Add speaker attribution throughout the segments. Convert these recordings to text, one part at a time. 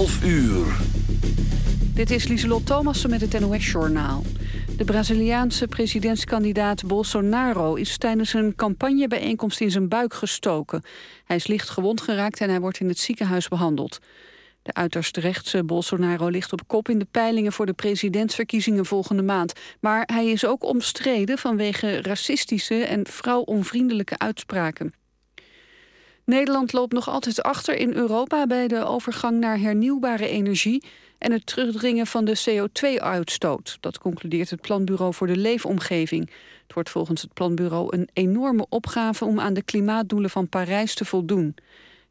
Speaker 1: 12 uur.
Speaker 2: Dit is Lieselot Thomassen met het NOS-journaal. De Braziliaanse presidentskandidaat Bolsonaro is tijdens een campagnebijeenkomst in zijn buik gestoken. Hij is licht gewond geraakt en hij wordt in het ziekenhuis behandeld. De uiterst rechtse Bolsonaro ligt op kop in de peilingen voor de presidentsverkiezingen volgende maand. Maar hij is ook omstreden vanwege racistische en vrouwonvriendelijke uitspraken. Nederland loopt nog altijd achter in Europa bij de overgang naar hernieuwbare energie en het terugdringen van de CO2-uitstoot. Dat concludeert het Planbureau voor de Leefomgeving. Het wordt volgens het Planbureau een enorme opgave om aan de klimaatdoelen van Parijs te voldoen.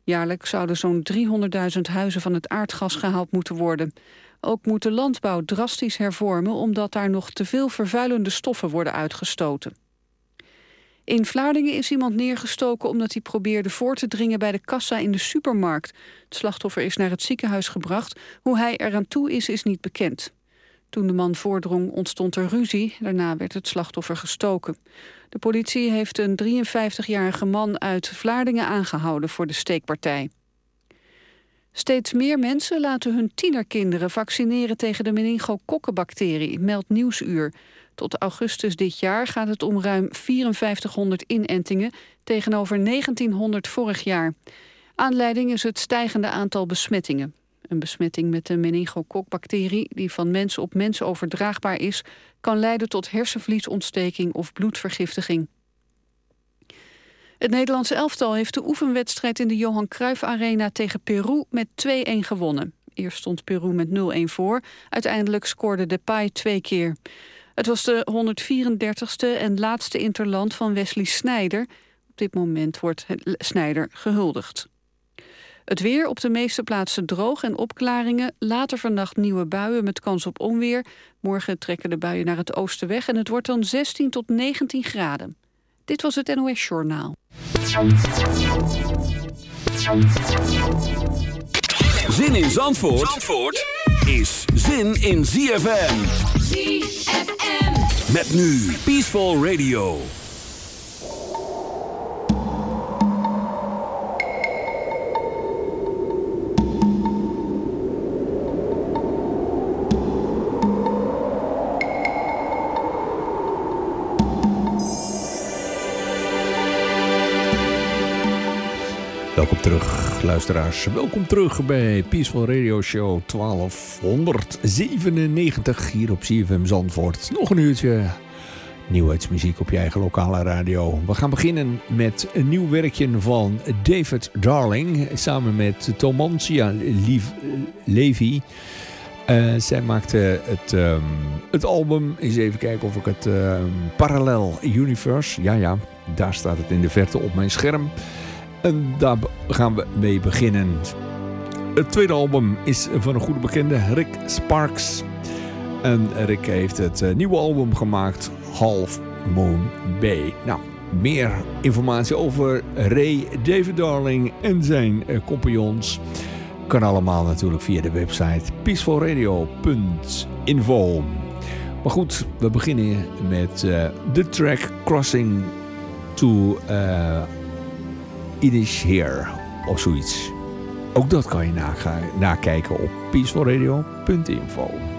Speaker 2: Jaarlijks zouden zo'n 300.000 huizen van het aardgas gehaald moeten worden. Ook moet de landbouw drastisch hervormen omdat daar nog te veel vervuilende stoffen worden uitgestoten. In Vlaardingen is iemand neergestoken omdat hij probeerde voor te dringen bij de kassa in de supermarkt. Het slachtoffer is naar het ziekenhuis gebracht. Hoe hij eraan toe is, is niet bekend. Toen de man voordrong ontstond er ruzie. Daarna werd het slachtoffer gestoken. De politie heeft een 53-jarige man uit Vlaardingen aangehouden voor de steekpartij. Steeds meer mensen laten hun tienerkinderen vaccineren tegen de meningokokkenbacterie, meldt Nieuwsuur. Tot augustus dit jaar gaat het om ruim 5400 inentingen tegenover 1900 vorig jaar. Aanleiding is het stijgende aantal besmettingen. Een besmetting met de meningokokbacterie, die van mens op mens overdraagbaar is, kan leiden tot hersenvliesontsteking of bloedvergiftiging. Het Nederlandse elftal heeft de oefenwedstrijd in de Johan Cruijff Arena tegen Peru met 2-1 gewonnen. Eerst stond Peru met 0-1 voor. Uiteindelijk scoorde Depay twee keer. Het was de 134ste en laatste interland van Wesley Snijder. Op dit moment wordt Snijder gehuldigd. Het weer op de meeste plaatsen droog en opklaringen. Later vannacht nieuwe buien met kans op onweer. Morgen trekken de buien naar het oosten weg en het wordt dan 16 tot 19 graden. Dit was het NOS Journaal.
Speaker 1: Zin in Zandvoort, Zandvoort is zin in ZFM.
Speaker 3: ZFM.
Speaker 1: Met nu Peaceful Radio.
Speaker 4: Welkom terug, luisteraars. Welkom terug bij Peaceful Radio Show 1297 hier op CFM Zandvoort. Nog een uurtje nieuwheidsmuziek op je eigen lokale radio. We gaan beginnen met een nieuw werkje van David Darling samen met Tomantia Levy. Uh, zij maakte het, um, het album, eens even kijken of ik het um, Parallel Universe, ja ja, daar staat het in de verte op mijn scherm. En daar gaan we mee beginnen. Het tweede album is van een goede bekende, Rick Sparks. En Rick heeft het eh, nieuwe album gemaakt, Half Moon Bay. Nou, meer informatie over Ray David Darling en zijn uh, compagnons... kan allemaal natuurlijk via de website peacefulradio.info. Maar goed, we beginnen met uh, de track Crossing to... It is here of zoiets. Ook dat kan je nakijken op peacefulradio.info.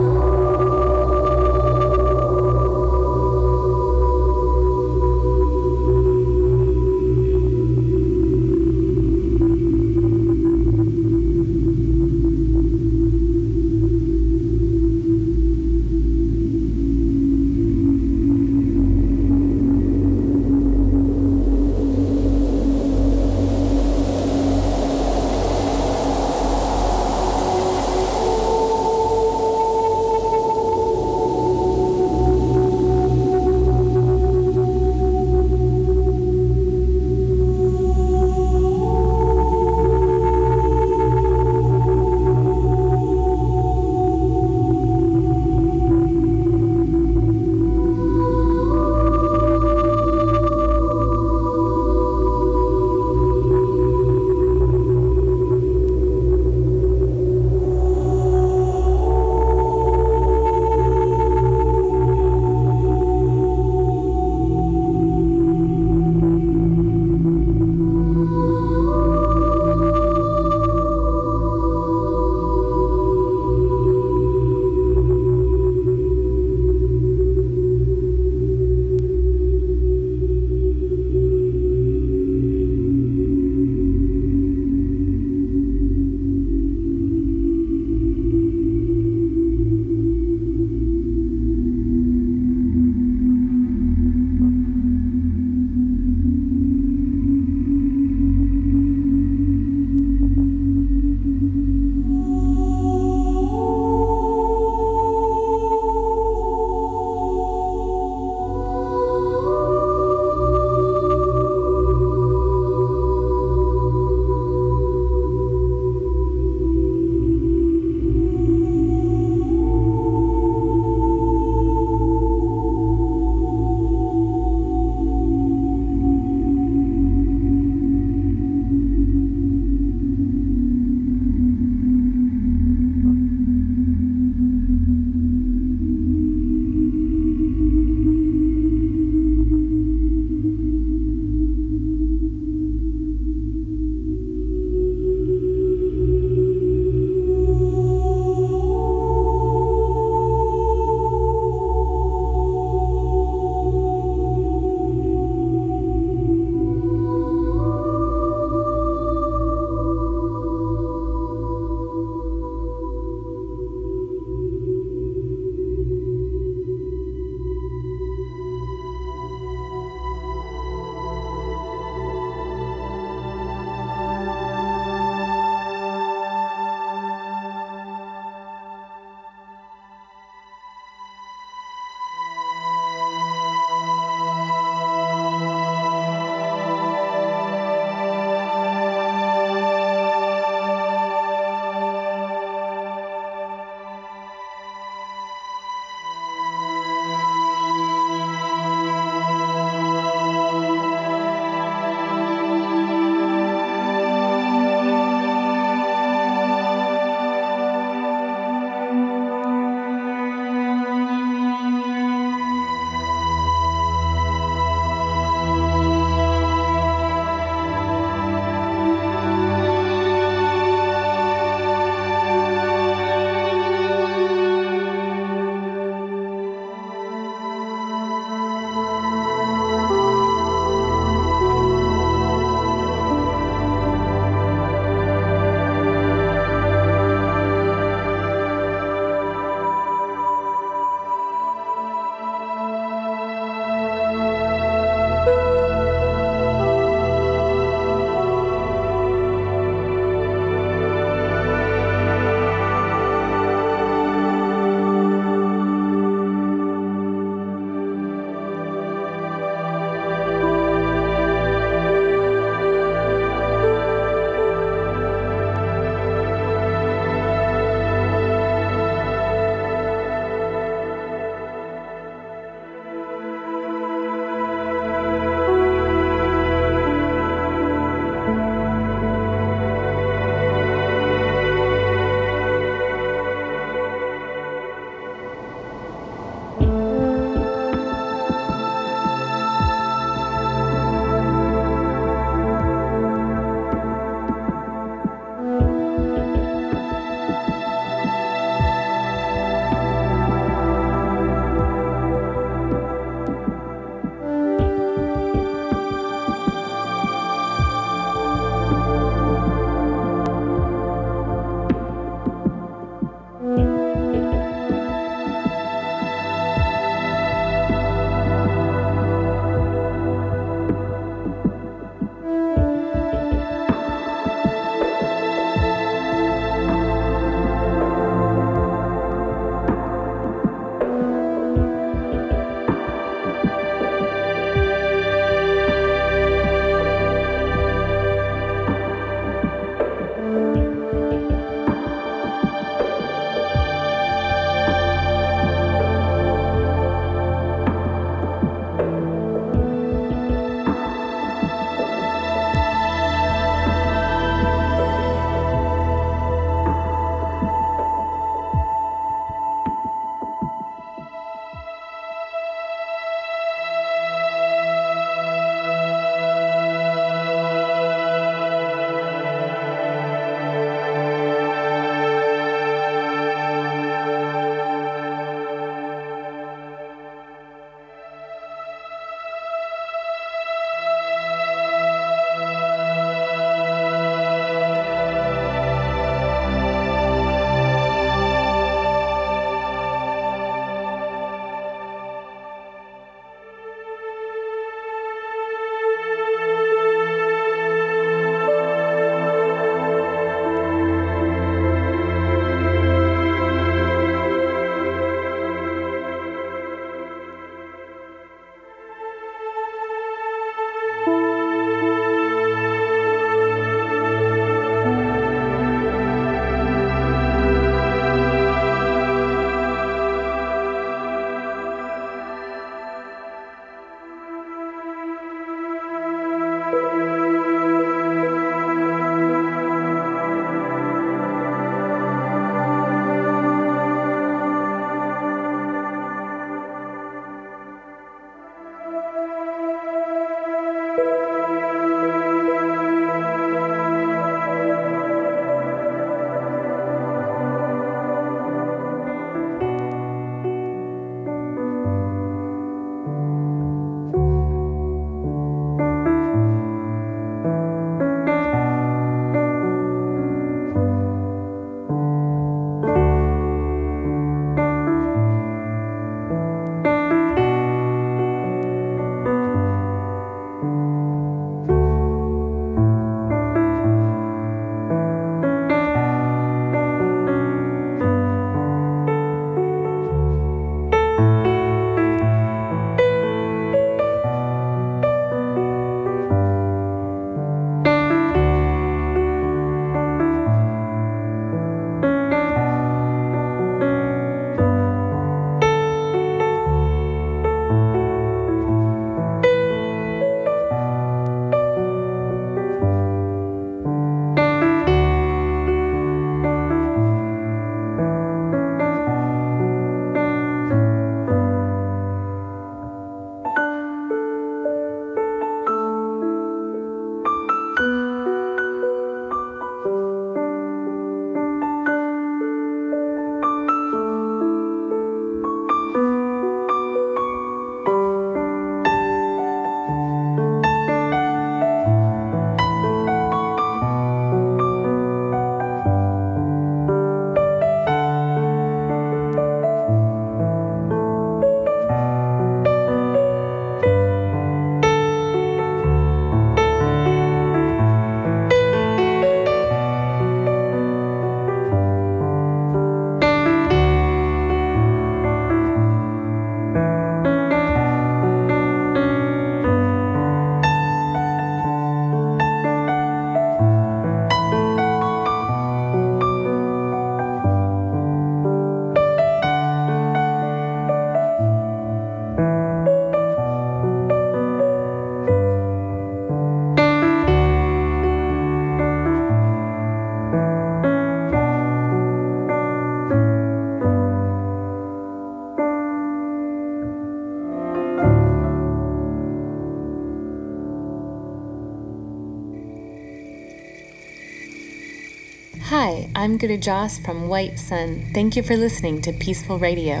Speaker 5: I'm Guru Joss from White Sun. Thank you for listening to Peaceful Radio.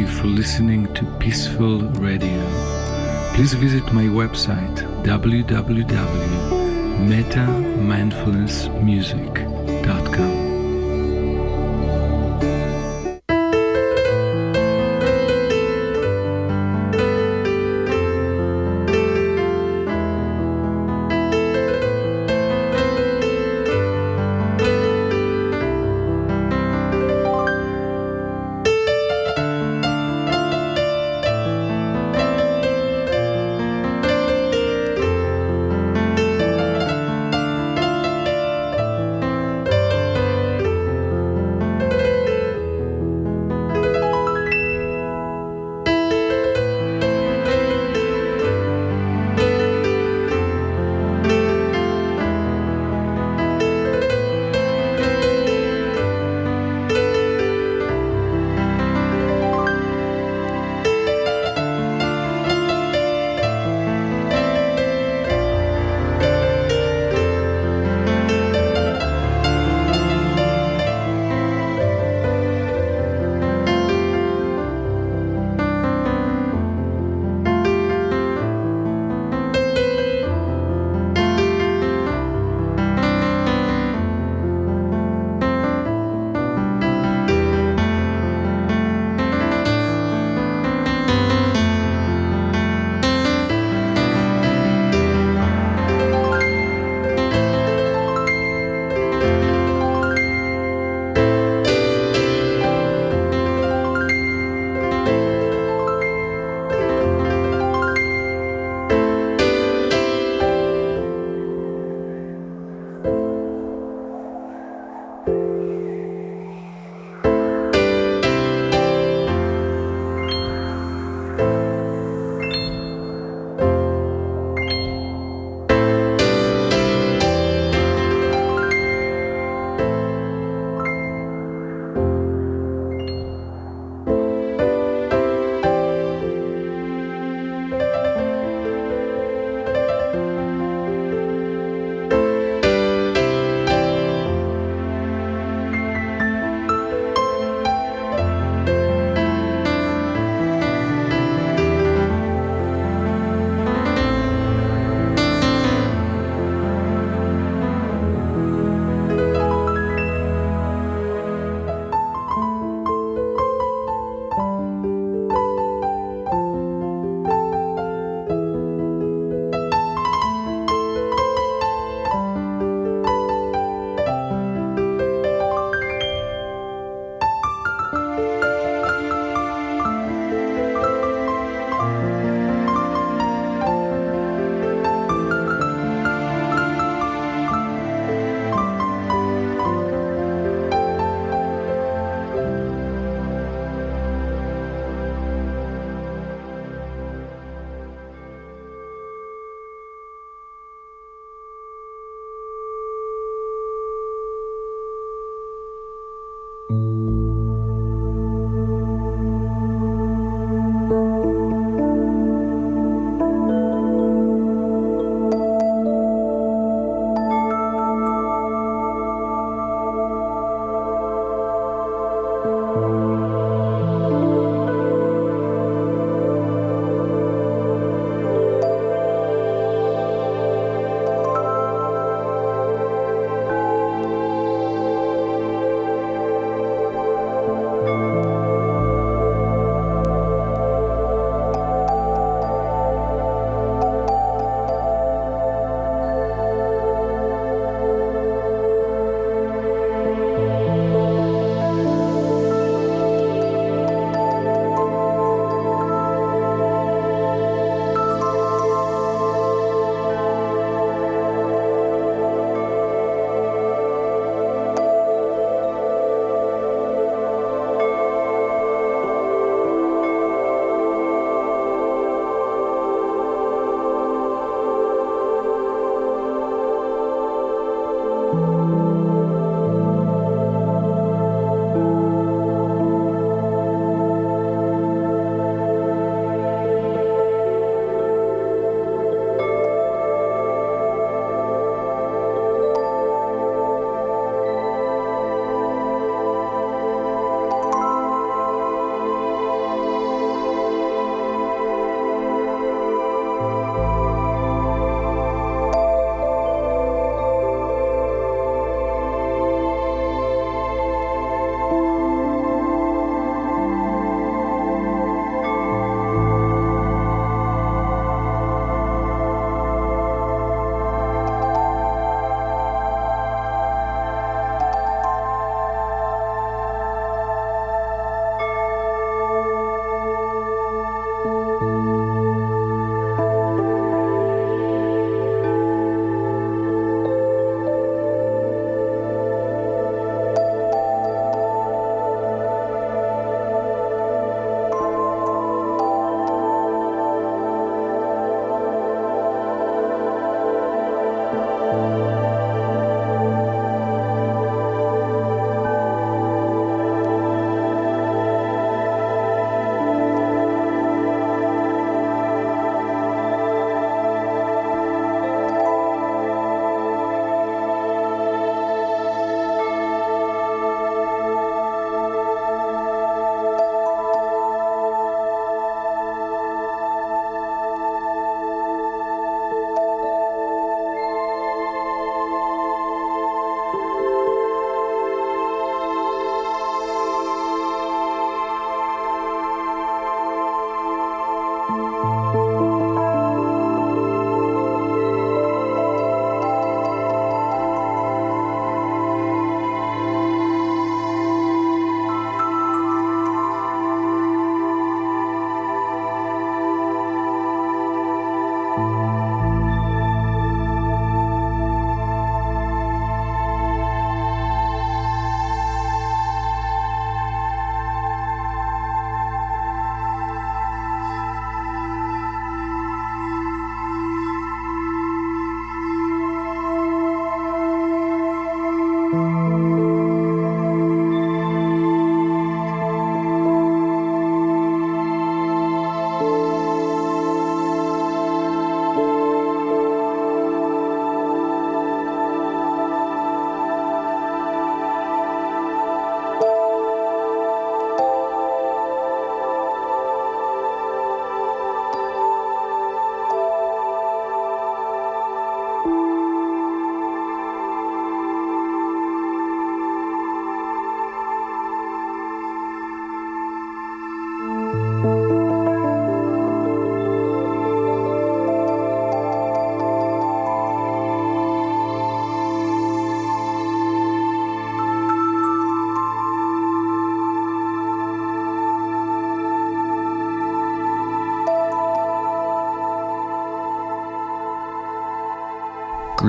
Speaker 6: You for listening to Peaceful Radio. Please visit my website www.metamindfulnessmusic.com.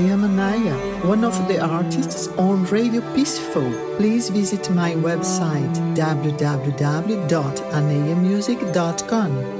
Speaker 7: I am Anaya, one of the artists on Radio Peaceful. Please visit my website www.anayamusic.com.